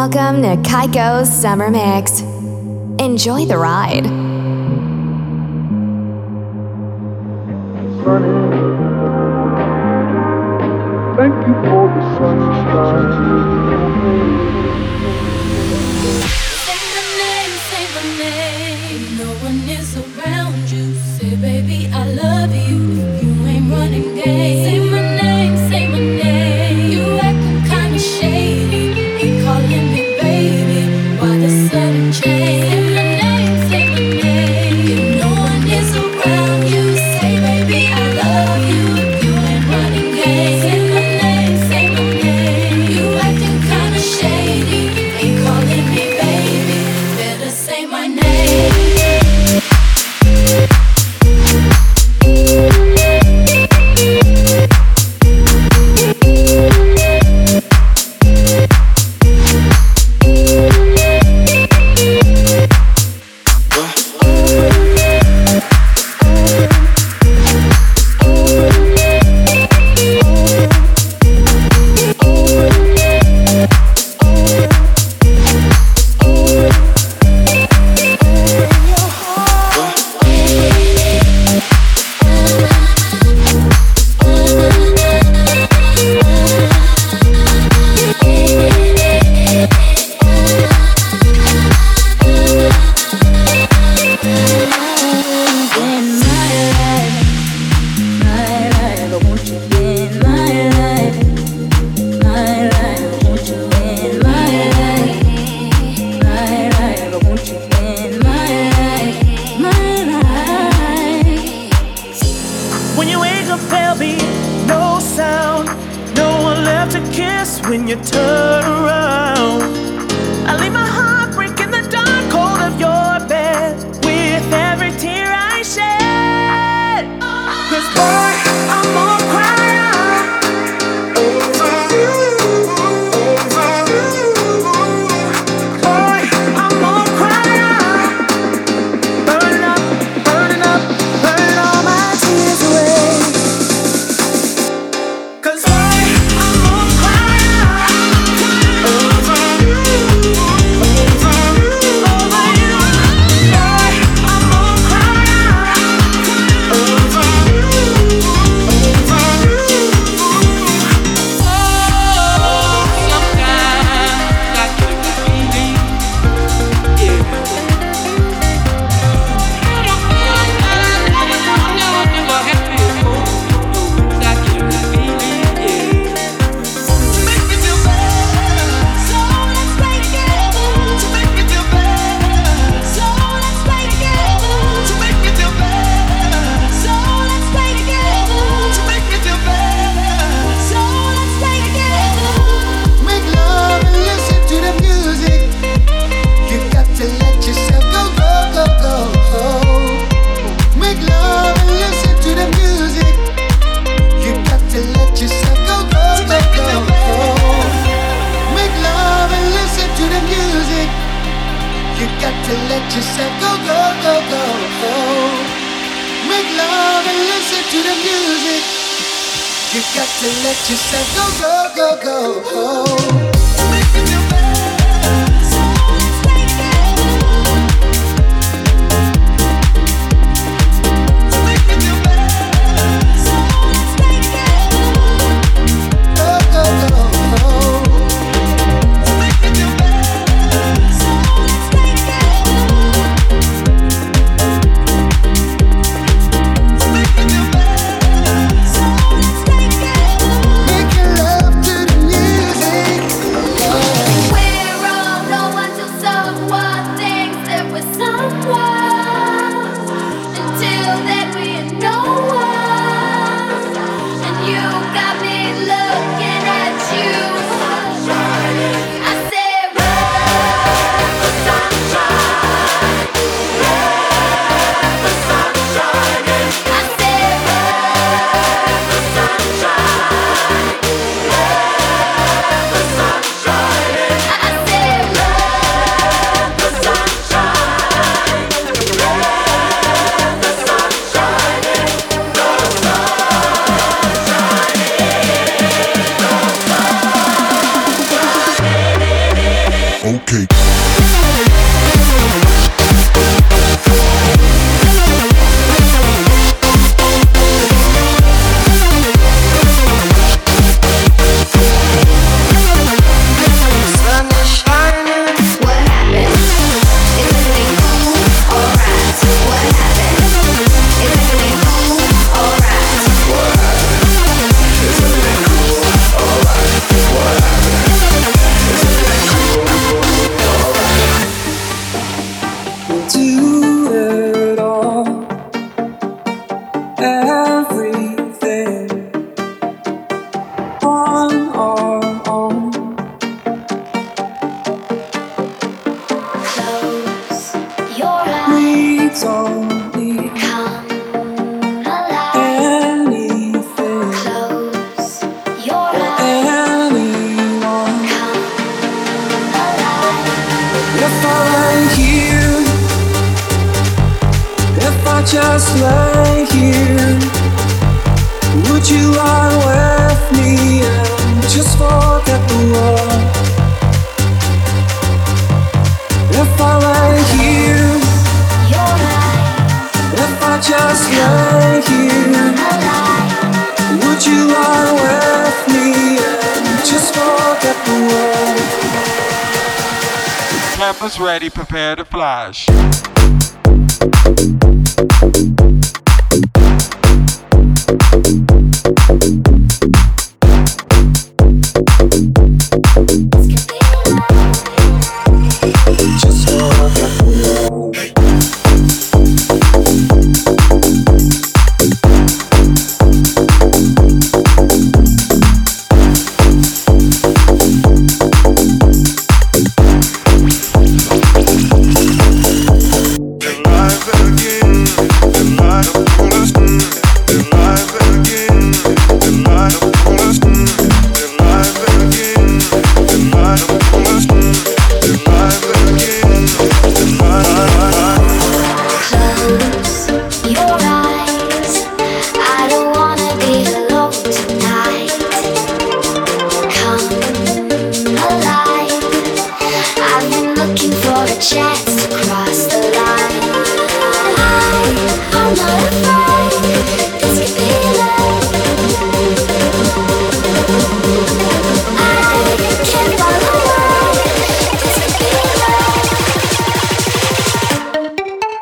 Welcome to KYCO's Summer Mix. Enjoy the ride. Sunny. Thank you for the sunshine.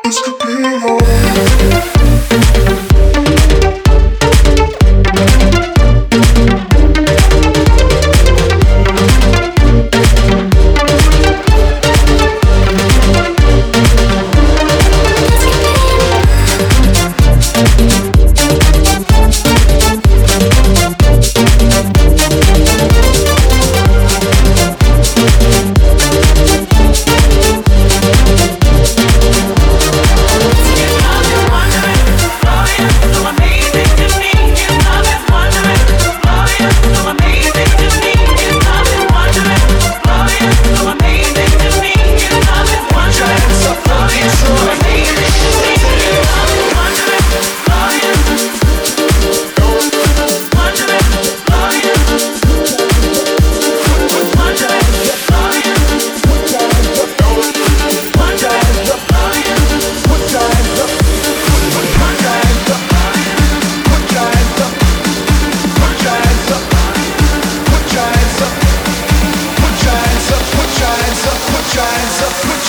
place to belong.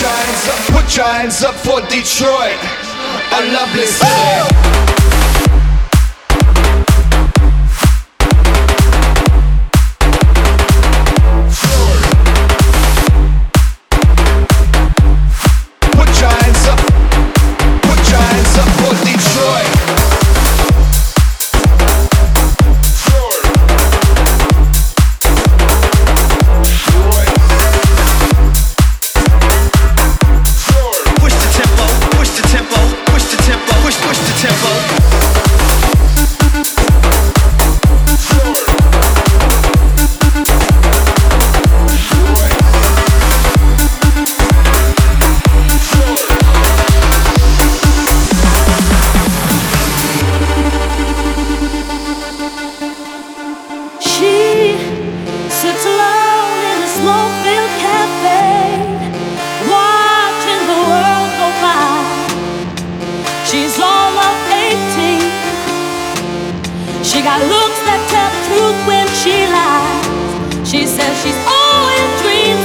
your hands up, put your hands up for Detroit, a lovely city. got looks that tell the truth when she lies. She says she's always dreams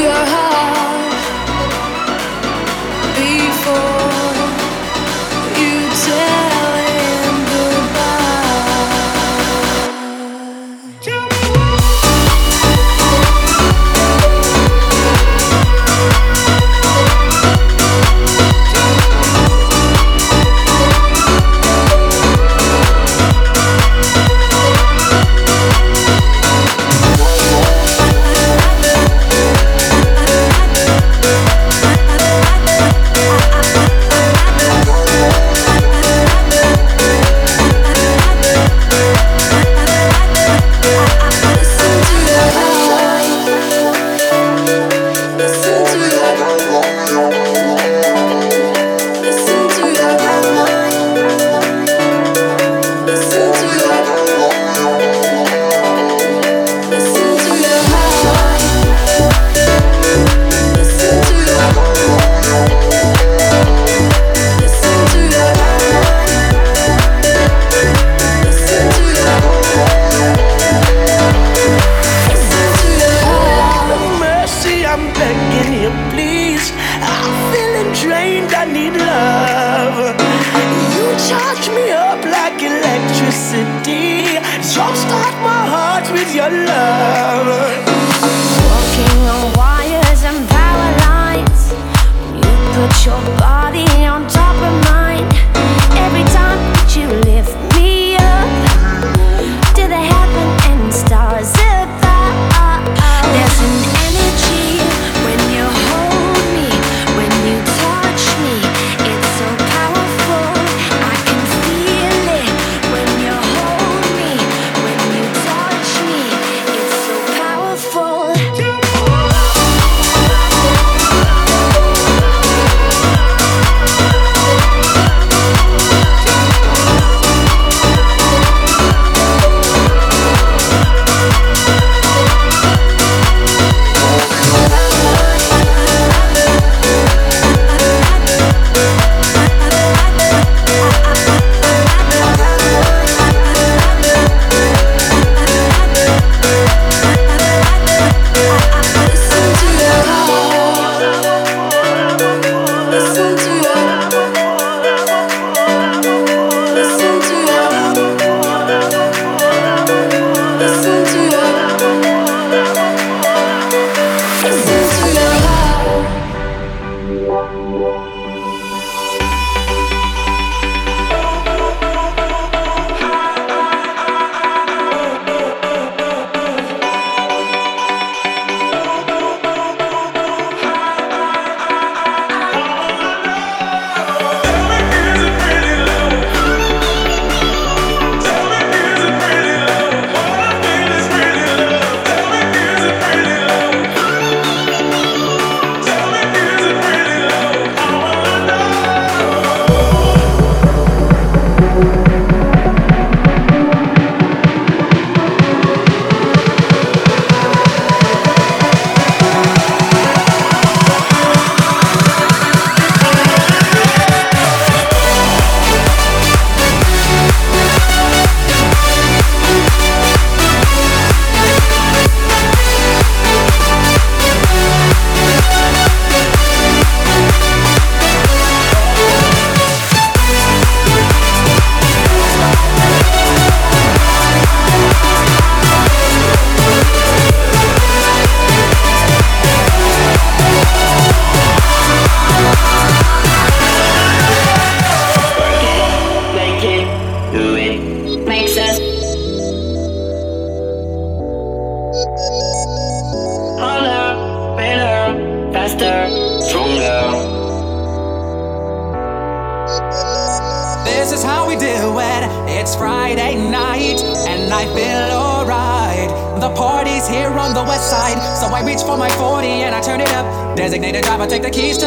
your heart.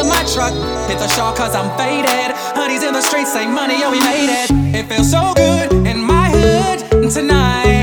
of my truck. Hit the shore cause I'm faded. Honey's in the streets, say money, oh we made it. It feels so good in my hood tonight.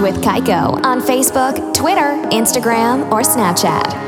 with KYCO on Facebook, Twitter, Instagram, or Snapchat.